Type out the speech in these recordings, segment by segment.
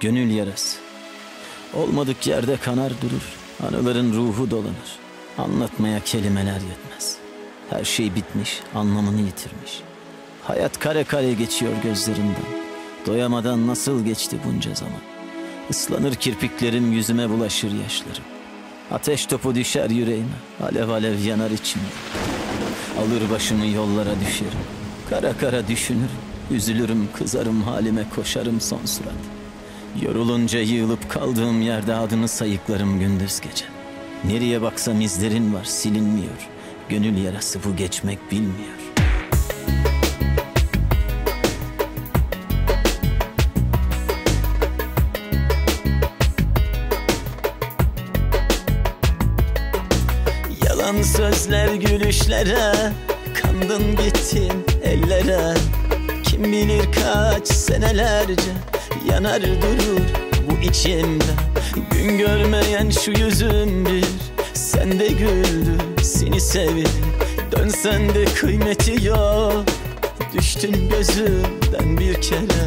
gönül yarası. Olmadık yerde kanar durur, anıların ruhu dolanır. Anlatmaya kelimeler yetmez. Her şey bitmiş, anlamını yitirmiş. Hayat kare kare geçiyor gözlerimden. Doyamadan nasıl geçti bunca zaman. Islanır kirpiklerim, yüzüme bulaşır yaşlarım. Ateş topu düşer yüreğime, alev alev yanar içimde. Alır başımı yollara düşerim. Kara kara düşünürüm, üzülürüm, kızarım halime koşarım son surat. Yorulunca yığılıp kaldığım yerde adını sayıklarım gündüz gece. Nereye baksam izlerin var silinmiyor. Gönül yarası bu geçmek bilmiyor. Yalan sözler gülüşlere Kandın gittin ellere Kim bilir kaç senelerce Yanar durur bu içimde. Gün görmeyen şu yüzüm bir Sen de güldü seni sevdi Dönsen de kıymeti yok Düştün gözümden bir kere.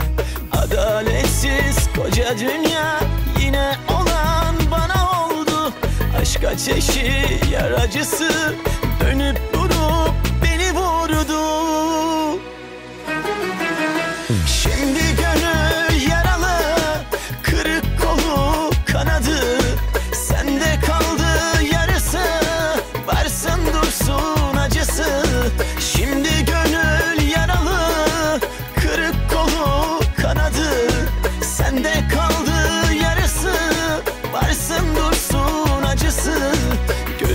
Adaletsiz koca dünya Yine olan bana oldu. Aşk ateşi yar acısı Dönüp durup beni vurdu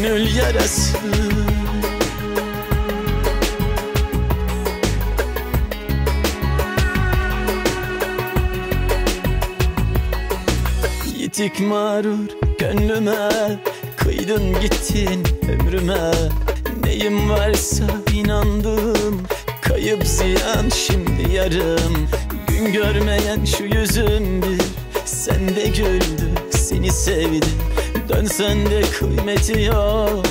Gönül yarası. Yitik mağrur gönlüme Kıydın gittin ömrüme. Neyim varsa inandım Kayıp ziyan şimdi yarım. Gün görmeyen şu yüzüm bir Sen de güldü seni sevdim Dönsen de kıymeti yok.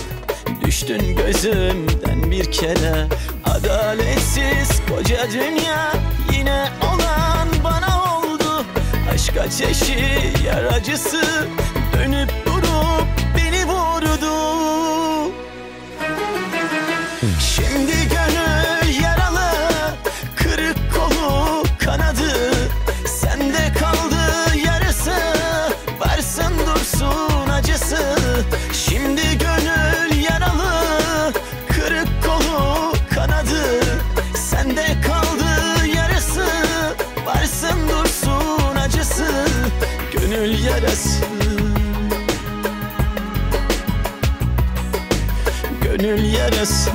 Düştün gözümden bir kere. Adaletsiz koca dünya Yine olan bana oldu. Aşk ateşi yar acısı Dönüp Gönül yarası. Gönül yarası